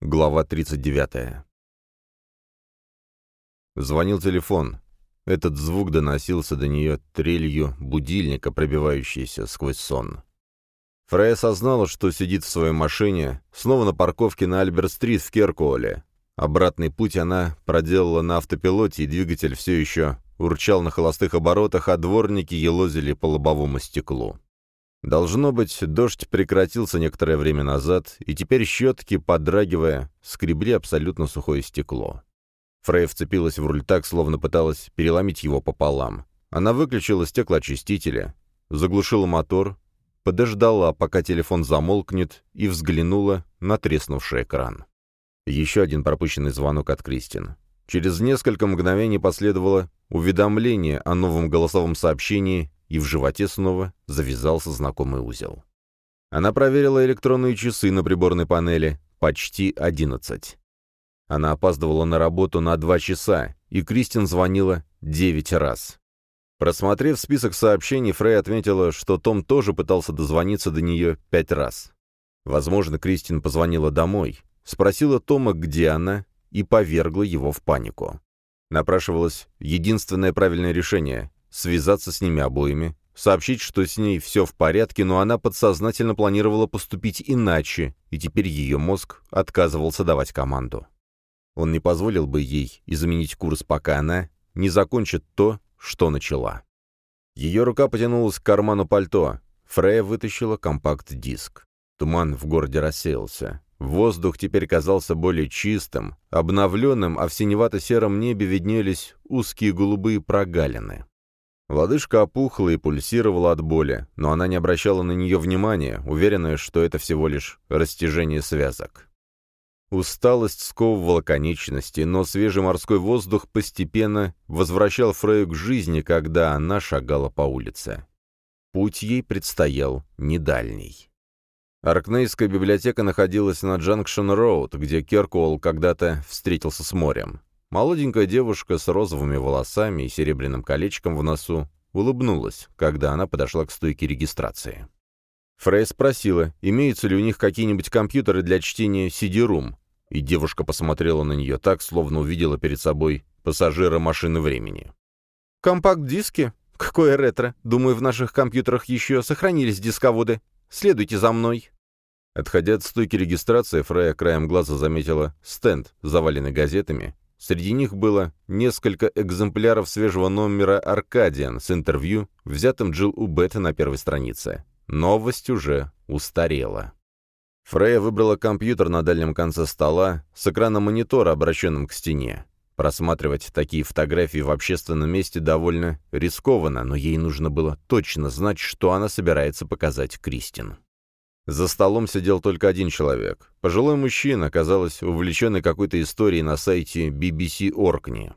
Глава 39. Звонил телефон. Этот звук доносился до нее трелью будильника, пробивающейся сквозь сон. Фрей осознала, что сидит в своей машине, снова на парковке на Альберт-стрит в Керкуоле. Обратный путь она проделала на автопилоте, и двигатель все еще урчал на холостых оборотах, а дворники елозили по лобовому стеклу. Должно быть, дождь прекратился некоторое время назад, и теперь щетки, подрагивая, скребли абсолютно сухое стекло. Фрей вцепилась в руль так, словно пыталась переломить его пополам. Она выключила стеклоочистителя, заглушила мотор, подождала, пока телефон замолкнет, и взглянула на треснувший экран. Еще один пропущенный звонок от Кристин. Через несколько мгновений последовало уведомление о новом голосовом сообщении, и в животе снова завязался знакомый узел. Она проверила электронные часы на приборной панели. Почти одиннадцать. Она опаздывала на работу на два часа, и Кристин звонила девять раз. Просмотрев список сообщений, Фрей отметила, что Том тоже пытался дозвониться до нее пять раз. Возможно, Кристин позвонила домой, спросила Тома, где она, и повергла его в панику. Напрашивалось единственное правильное решение связаться с ними обоими, сообщить, что с ней все в порядке, но она подсознательно планировала поступить иначе, и теперь ее мозг отказывался давать команду. Он не позволил бы ей изменить курс, пока она не закончит то, что начала. Ее рука потянулась к карману пальто. Фрея вытащила компакт-диск. Туман в городе рассеялся. Воздух теперь казался более чистым, обновленным, а в синевато-сером небе виднелись узкие голубые прогалины. Лодыжка опухла и пульсировала от боли, но она не обращала на нее внимания, уверенная, что это всего лишь растяжение связок. Усталость сковывала конечности, но свежий морской воздух постепенно возвращал Фрею к жизни, когда она шагала по улице. Путь ей предстоял недальний. Оркнейская библиотека находилась на Джанкшн-Роуд, где Керкуолл когда-то встретился с морем. Молоденькая девушка с розовыми волосами и серебряным колечком в носу улыбнулась, когда она подошла к стойке регистрации. Фрей спросила, имеются ли у них какие-нибудь компьютеры для чтения CD-ROOM, и девушка посмотрела на нее так, словно увидела перед собой пассажира машины времени. «Компакт-диски? Какое ретро? Думаю, в наших компьютерах еще сохранились дисководы. Следуйте за мной». Отходя от стойки регистрации, Фрея краем глаза заметила стенд, заваленный газетами, Среди них было несколько экземпляров свежего номера «Аркадиан» с интервью, взятым Джилл у Бетта на первой странице. Новость уже устарела. Фрея выбрала компьютер на дальнем конце стола с экраном монитора, обращенным к стене. Просматривать такие фотографии в общественном месте довольно рискованно, но ей нужно было точно знать, что она собирается показать Кристин. За столом сидел только один человек. Пожилой мужчина, казалось, увлеченный какой-то историей на сайте BBC Orkney.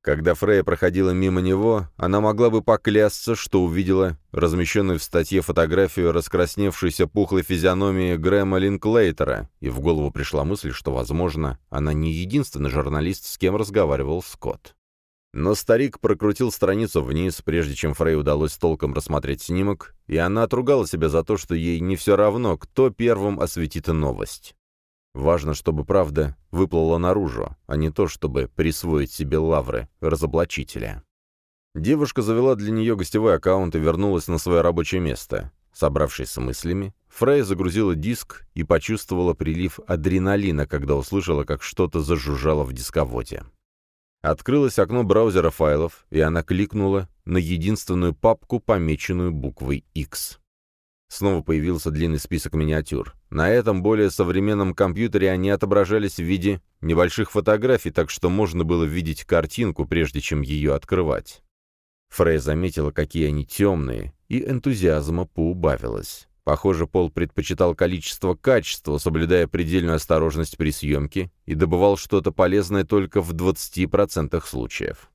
Когда Фрея проходила мимо него, она могла бы поклясться, что увидела размещенную в статье фотографию раскрасневшейся пухлой физиономии Грэма Линклейтера, и в голову пришла мысль, что, возможно, она не единственный журналист, с кем разговаривал Скотт. Но старик прокрутил страницу вниз, прежде чем Фрей удалось толком рассмотреть снимок, и она отругала себя за то, что ей не все равно, кто первым осветит новость. Важно, чтобы правда выплыла наружу, а не то, чтобы присвоить себе лавры разоблачителя. Девушка завела для нее гостевой аккаунт и вернулась на свое рабочее место. Собравшись с мыслями, Фрей загрузила диск и почувствовала прилив адреналина, когда услышала, как что-то зажужжало в дисководе. Открылось окно браузера файлов, и она кликнула на единственную папку, помеченную буквой X. Снова появился длинный список миниатюр. На этом более современном компьютере они отображались в виде небольших фотографий, так что можно было видеть картинку, прежде чем ее открывать. Фрей заметила, какие они темные, и энтузиазма поубавилось. Похоже, Пол предпочитал количество качества, соблюдая предельную осторожность при съемке, и добывал что-то полезное только в 20% случаев.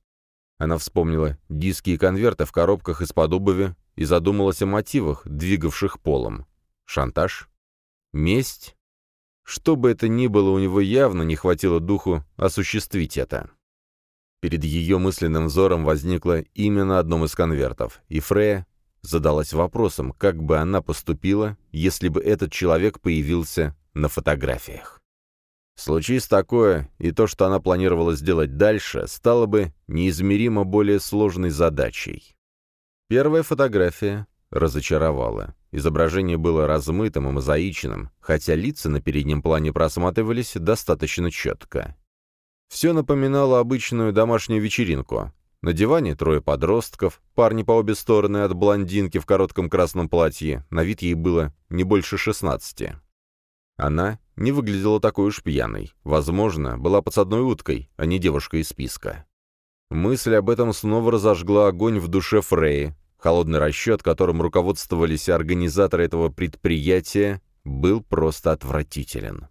Она вспомнила диски и конверты в коробках из-под обуви и задумалась о мотивах, двигавших Полом. Шантаж? Месть? Что бы это ни было, у него явно не хватило духу осуществить это. Перед ее мысленным взором возникло имя на одном из конвертов, и Фрея задалась вопросом, как бы она поступила, если бы этот человек появился на фотографиях. Случись такое, и то, что она планировала сделать дальше, стало бы неизмеримо более сложной задачей. Первая фотография разочаровала. Изображение было размытым и мозаичным, хотя лица на переднем плане просматривались достаточно четко. Все напоминало обычную домашнюю вечеринку. На диване трое подростков, парни по обе стороны от блондинки в коротком красном платье, на вид ей было не больше шестнадцати. Она не выглядела такой уж пьяной. Возможно, была подсадной уткой, а не девушка из списка. Мысль об этом снова разожгла огонь в душе Фреи. Холодный расчет, которым руководствовались организаторы этого предприятия, был просто отвратителен.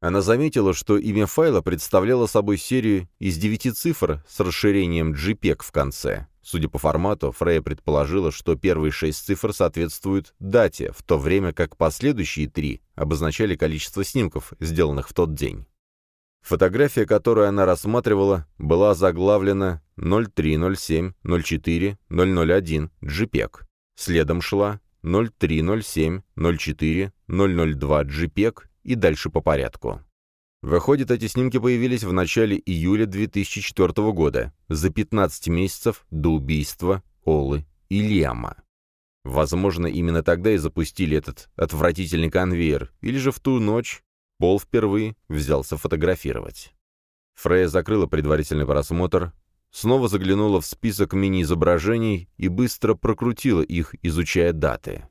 Она заметила, что имя файла представляло собой серию из девяти цифр с расширением JPEG в конце. Судя по формату, Фрея предположила, что первые шесть цифр соответствуют дате, в то время как последующие три обозначали количество снимков, сделанных в тот день. Фотография, которую она рассматривала, была заглавлена 0307-04-001 JPEG. Следом шла 0307-04-002 JPEG и дальше по порядку. Выходит, эти снимки появились в начале июля 2004 года, за 15 месяцев до убийства Олы и Лиама. Возможно, именно тогда и запустили этот отвратительный конвейер, или же в ту ночь Пол впервые взялся фотографировать. Фрея закрыла предварительный просмотр, снова заглянула в список мини-изображений и быстро прокрутила их, изучая даты.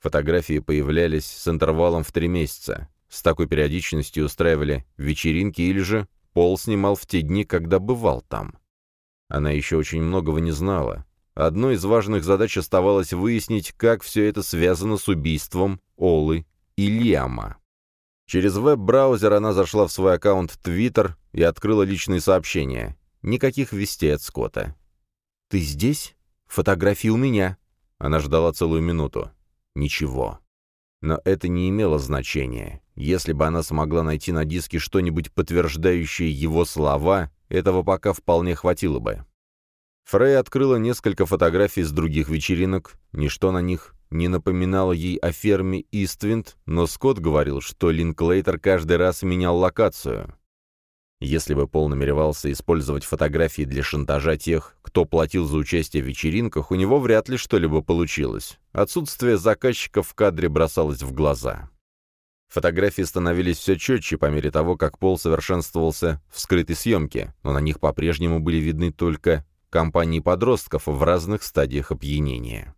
Фотографии появлялись с интервалом в три месяца. С такой периодичностью устраивали вечеринки или же Пол снимал в те дни, когда бывал там. Она еще очень многого не знала. Одной из важных задач оставалось выяснить, как все это связано с убийством Олы и Лиама. Через веб-браузер она зашла в свой аккаунт Twitter и открыла личные сообщения. Никаких вестей от Скотта. «Ты здесь? Фотографии у меня». Она ждала целую минуту. Ничего. Но это не имело значения. Если бы она смогла найти на диске что-нибудь подтверждающее его слова, этого пока вполне хватило бы. Фрей открыла несколько фотографий с других вечеринок, ничто на них не напоминало ей о ферме Иствинд, но Скотт говорил, что Линклейтер каждый раз менял локацию. Если бы Пол намеревался использовать фотографии для шантажа тех, кто платил за участие в вечеринках, у него вряд ли что-либо получилось. Отсутствие заказчиков в кадре бросалось в глаза. Фотографии становились все четче по мере того, как Пол совершенствовался в скрытой съемке, но на них по-прежнему были видны только компании подростков в разных стадиях опьянения.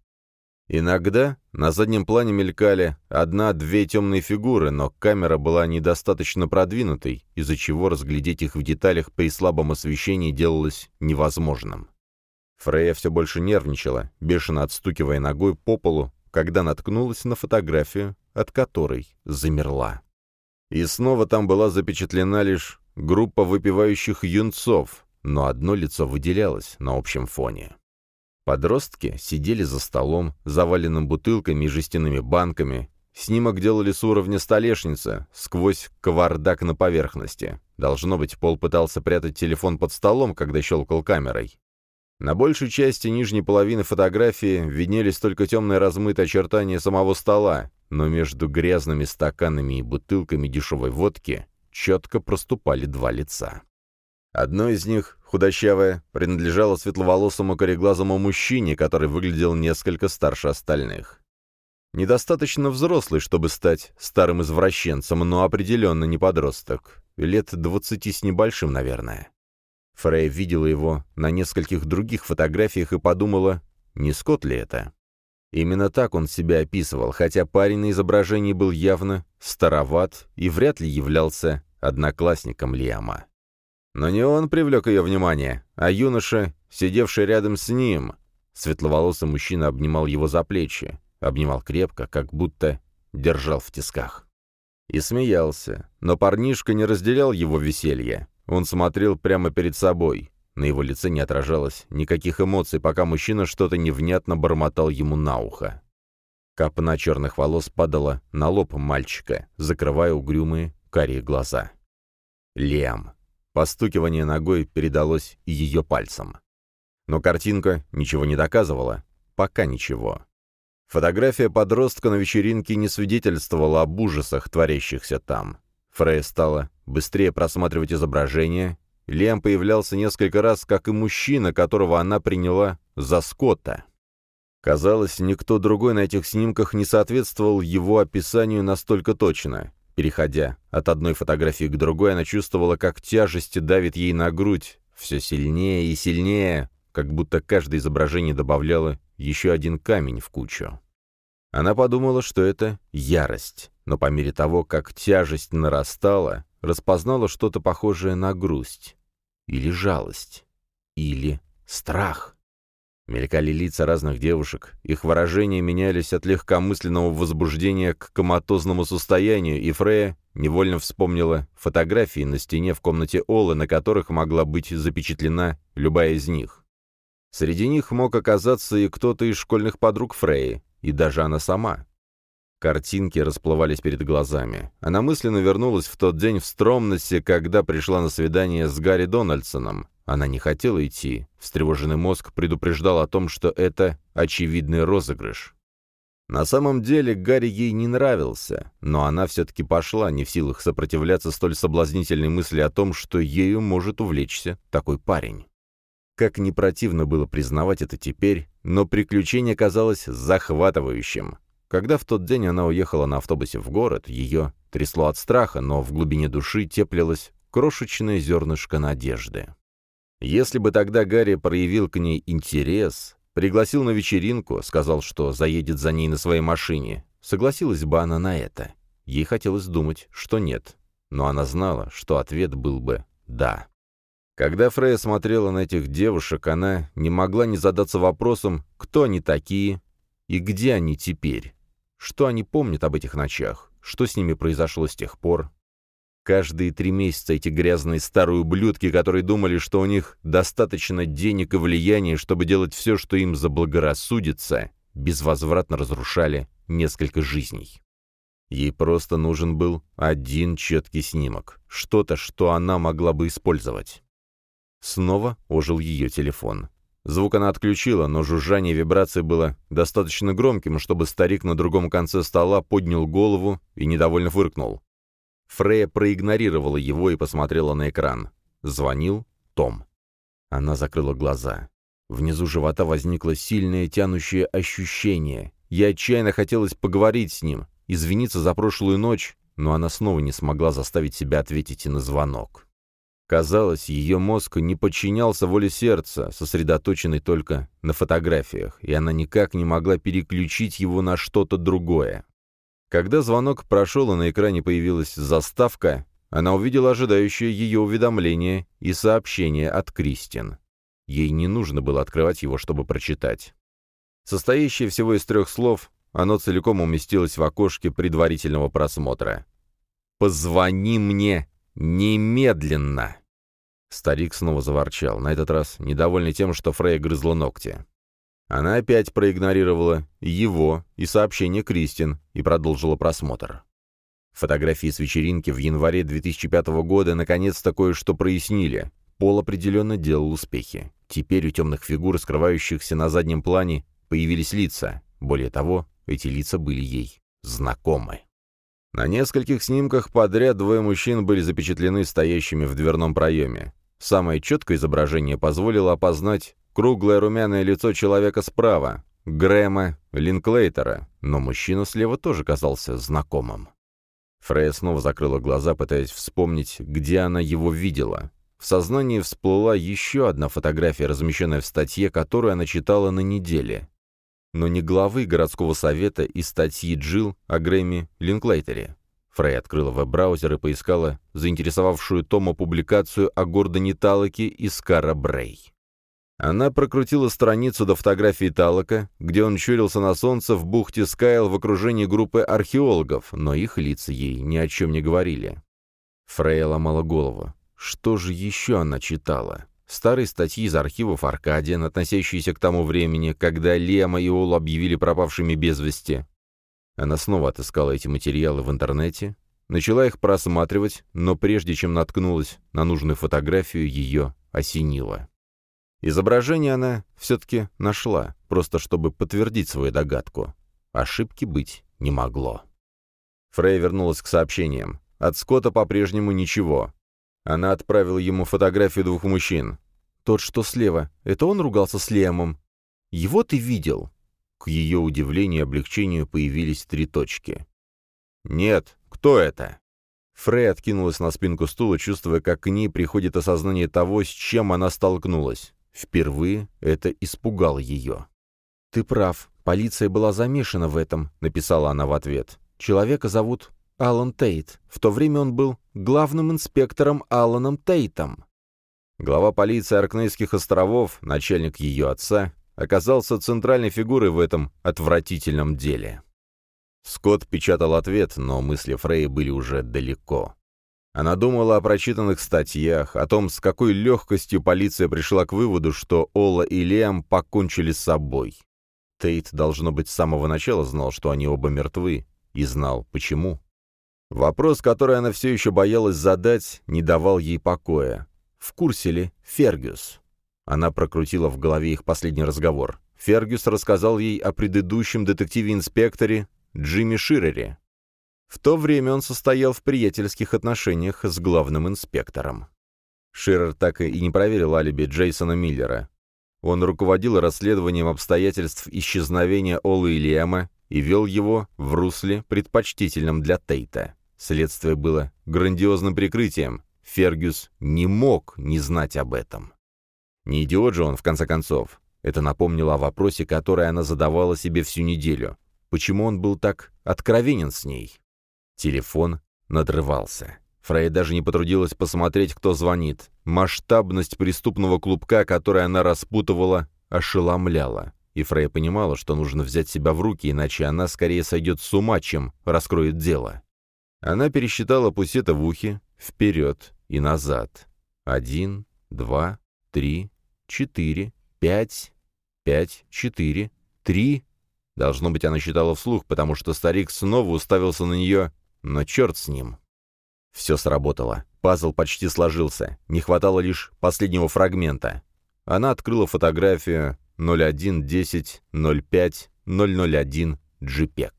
Иногда на заднем плане мелькали одна-две темные фигуры, но камера была недостаточно продвинутой, из-за чего разглядеть их в деталях при слабом освещении делалось невозможным. Фрея все больше нервничала, бешено отстукивая ногой по полу, когда наткнулась на фотографию, от которой замерла. И снова там была запечатлена лишь группа выпивающих юнцов, но одно лицо выделялось на общем фоне. Подростки сидели за столом, заваленным бутылками и жестяными банками. Снимок делали с уровня столешницы, сквозь кавардак на поверхности. Должно быть, Пол пытался прятать телефон под столом, когда щелкал камерой. На большей части нижней половины фотографии виднелись только темные размытые очертания самого стола, но между грязными стаканами и бутылками дешевой водки четко проступали два лица. Одно из них, худощавое, принадлежало светловолосому кореглазому мужчине, который выглядел несколько старше остальных. Недостаточно взрослый, чтобы стать старым извращенцем, но определенно не подросток. Лет двадцати с небольшим, наверное. Фрей видела его на нескольких других фотографиях и подумала, не Скотт ли это? Именно так он себя описывал, хотя парень на изображении был явно староват и вряд ли являлся одноклассником Лиама. Но не он привлек ее внимание, а юноша, сидевший рядом с ним. Светловолосый мужчина обнимал его за плечи, обнимал крепко, как будто держал в тисках. И смеялся, но парнишка не разделял его веселье. Он смотрел прямо перед собой. На его лице не отражалось никаких эмоций, пока мужчина что-то невнятно бормотал ему на ухо. Капна черных волос падала на лоб мальчика, закрывая угрюмые карие глаза. Лем. Постукивание ногой передалось и ее пальцам. Но картинка ничего не доказывала. Пока ничего. Фотография подростка на вечеринке не свидетельствовала об ужасах, творящихся там. Фрей стала быстрее просматривать изображение. Лиам появлялся несколько раз, как и мужчина, которого она приняла за Скотта. Казалось, никто другой на этих снимках не соответствовал его описанию настолько точно. Переходя от одной фотографии к другой, она чувствовала, как тяжесть давит ей на грудь, все сильнее и сильнее, как будто каждое изображение добавляло еще один камень в кучу. Она подумала, что это ярость, но по мере того, как тяжесть нарастала, распознала что-то похожее на грусть, или жалость, или страх. Мелькали лица разных девушек, их выражения менялись от легкомысленного возбуждения к коматозному состоянию, и Фрея невольно вспомнила фотографии на стене в комнате Олы, на которых могла быть запечатлена любая из них. Среди них мог оказаться и кто-то из школьных подруг Фреи, и даже она сама. Картинки расплывались перед глазами. Она мысленно вернулась в тот день в Стромнесе, когда пришла на свидание с Гарри Дональдсоном. Она не хотела идти. Встревоженный мозг предупреждал о том, что это очевидный розыгрыш. На самом деле Гарри ей не нравился, но она все-таки пошла, не в силах сопротивляться столь соблазнительной мысли о том, что ею может увлечься такой парень. Как не противно было признавать это теперь, но приключение казалось захватывающим. Когда в тот день она уехала на автобусе в город, ее трясло от страха, но в глубине души теплилось крошечное зернышко надежды. Если бы тогда Гарри проявил к ней интерес, пригласил на вечеринку, сказал, что заедет за ней на своей машине, согласилась бы она на это. Ей хотелось думать, что нет, но она знала, что ответ был бы «да». Когда Фрея смотрела на этих девушек, она не могла не задаться вопросом, кто они такие и где они теперь. Что они помнят об этих ночах? Что с ними произошло с тех пор? Каждые три месяца эти грязные старые ублюдки, которые думали, что у них достаточно денег и влияния, чтобы делать все, что им заблагорассудится, безвозвратно разрушали несколько жизней. Ей просто нужен был один четкий снимок, что-то, что она могла бы использовать. Снова ожил ее телефон. Звук она отключила, но жужжание вибрации было достаточно громким, чтобы старик на другом конце стола поднял голову и недовольно фыркнул. Фрея проигнорировала его и посмотрела на экран. Звонил Том. Она закрыла глаза. Внизу живота возникло сильное тянущее ощущение. Ей отчаянно хотелось поговорить с ним, извиниться за прошлую ночь, но она снова не смогла заставить себя ответить и на звонок. Казалось, ее мозг не подчинялся воле сердца, сосредоточенный только на фотографиях, и она никак не могла переключить его на что-то другое. Когда звонок прошел и на экране появилась заставка, она увидела ожидающее ее уведомление и сообщение от Кристин. Ей не нужно было открывать его, чтобы прочитать. Состоящее всего из трех слов, оно целиком уместилось в окошке предварительного просмотра. «Позвони мне немедленно!» Старик снова заворчал, на этот раз недовольный тем, что Фрейя грызла ногти. Она опять проигнорировала его и сообщение Кристин и продолжила просмотр. Фотографии с вечеринки в январе 2005 года наконец-то кое-что прояснили. Пол определенно делал успехи. Теперь у темных фигур, скрывающихся на заднем плане, появились лица. Более того, эти лица были ей знакомы. На нескольких снимках подряд двое мужчин были запечатлены стоящими в дверном проеме. Самое четкое изображение позволило опознать Круглое румяное лицо человека справа, Грэма Линклейтера, но мужчина слева тоже казался знакомым. Фрея снова закрыла глаза, пытаясь вспомнить, где она его видела. В сознании всплыла еще одна фотография, размещенная в статье, которую она читала на неделе. Но не главы городского совета и статьи Джилл о Грэмми Линклейтере. Фрей открыла веб-браузер и поискала заинтересовавшую Тома публикацию о Гордоне Талоке и Скара Брей. Она прокрутила страницу до фотографии Талока, где он чурился на солнце в бухте Скайл в окружении группы археологов, но их лица ей ни о чем не говорили. Фрея ломала голову. Что же еще она читала? Старые статьи из архивов Аркадия, относящиеся к тому времени, когда Лема и Олу объявили пропавшими без вести. Она снова отыскала эти материалы в интернете, начала их просматривать, но прежде чем наткнулась на нужную фотографию, ее осенило. Изображение она все-таки нашла, просто чтобы подтвердить свою догадку. Ошибки быть не могло. Фрей вернулась к сообщениям. От Скотта по-прежнему ничего. Она отправила ему фотографию двух мужчин. «Тот, что слева, это он ругался с Лемом? Его ты видел?» К ее удивлению и облегчению появились три точки. «Нет, кто это?» Фрей откинулась на спинку стула, чувствуя, как к ней приходит осознание того, с чем она столкнулась. Впервые это испугало ее. «Ты прав, полиция была замешана в этом», — написала она в ответ. «Человека зовут Алан Тейт. В то время он был главным инспектором Аланом Тейтом». Глава полиции Аркнейских островов, начальник ее отца, оказался центральной фигурой в этом отвратительном деле. Скотт печатал ответ, но мысли Фрей были уже далеко. Она думала о прочитанных статьях, о том, с какой легкостью полиция пришла к выводу, что Ола и Лиам покончили с собой. Тейт, должно быть, с самого начала знал, что они оба мертвы, и знал, почему. Вопрос, который она все еще боялась задать, не давал ей покоя. В курсе ли Фергюс? Она прокрутила в голове их последний разговор. Фергюс рассказал ей о предыдущем детективе-инспекторе Джимми Ширере. В то время он состоял в приятельских отношениях с главным инспектором. Ширер так и не проверил алиби Джейсона Миллера. Он руководил расследованием обстоятельств исчезновения Олы и Лиэма и вел его в русле, предпочтительном для Тейта. Следствие было грандиозным прикрытием. Фергюс не мог не знать об этом. Не идиот же он, в конце концов. Это напомнило о вопросе, который она задавала себе всю неделю. Почему он был так откровенен с ней? Телефон надрывался. Фрей даже не потрудилась посмотреть, кто звонит. Масштабность преступного клубка, который она распутывала, ошеломляла. И Фрей понимала, что нужно взять себя в руки, иначе она скорее сойдет с ума, чем раскроет дело. Она пересчитала пусета в ухе, вперед и назад. Один, два, три, четыре, пять, пять, четыре, три. Должно быть, она считала вслух, потому что старик снова уставился на нее, но черт с ним. Все сработало. Пазл почти сложился. Не хватало лишь последнего фрагмента. Она открыла фотографию 011005 JPEG.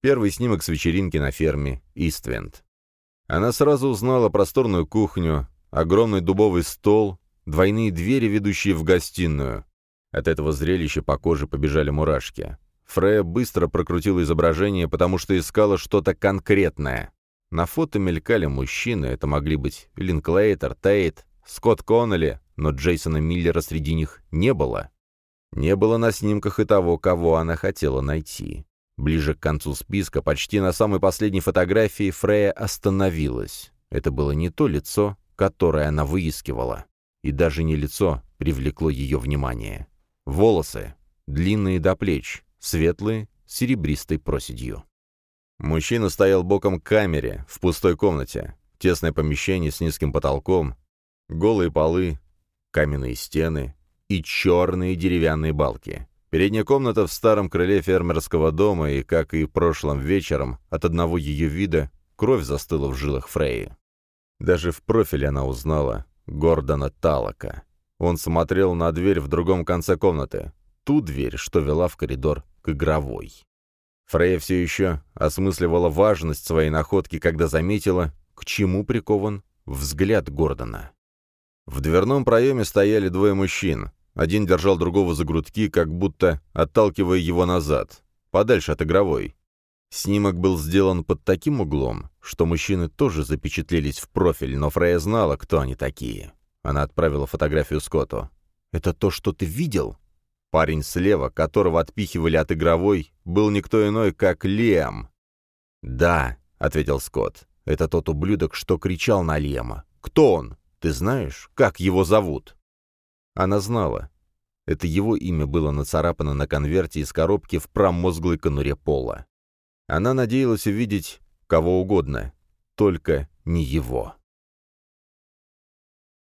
Первый снимок с вечеринки на ферме Иственд. Она сразу узнала просторную кухню, огромный дубовый стол, двойные двери, ведущие в гостиную. От этого зрелища по коже побежали мурашки. Фрея быстро прокрутила изображение, потому что искала что-то конкретное. На фото мелькали мужчины, это могли быть Линклейтер, Тейт, Скотт Коннелли, но Джейсона Миллера среди них не было. Не было на снимках и того, кого она хотела найти. Ближе к концу списка, почти на самой последней фотографии, Фрея остановилась. Это было не то лицо, которое она выискивала. И даже не лицо привлекло ее внимание. Волосы, длинные до плеч, светлые, с серебристой проседью. Мужчина стоял боком к камере, в пустой комнате. Тесное помещение с низким потолком, голые полы, каменные стены и черные деревянные балки. Передняя комната в старом крыле фермерского дома, и, как и прошлым вечером, от одного ее вида кровь застыла в жилах Фреи. Даже в профиле она узнала Гордона Талока. Он смотрел на дверь в другом конце комнаты, ту дверь, что вела в коридор к игровой. Фрея все еще осмысливала важность своей находки, когда заметила, к чему прикован взгляд Гордона. В дверном проеме стояли двое мужчин. Один держал другого за грудки, как будто отталкивая его назад, подальше от игровой. Снимок был сделан под таким углом, что мужчины тоже запечатлелись в профиль, но Фрея знала, кто они такие. Она отправила фотографию Скотту. «Это то, что ты видел?» Парень слева, которого отпихивали от игровой, был никто иной, как Лем. «Да», — ответил Скотт, — «это тот ублюдок, что кричал на Лема. Кто он? Ты знаешь, как его зовут?» Она знала. Это его имя было нацарапано на конверте из коробки в промозглой конуре пола. Она надеялась увидеть кого угодно, только не его.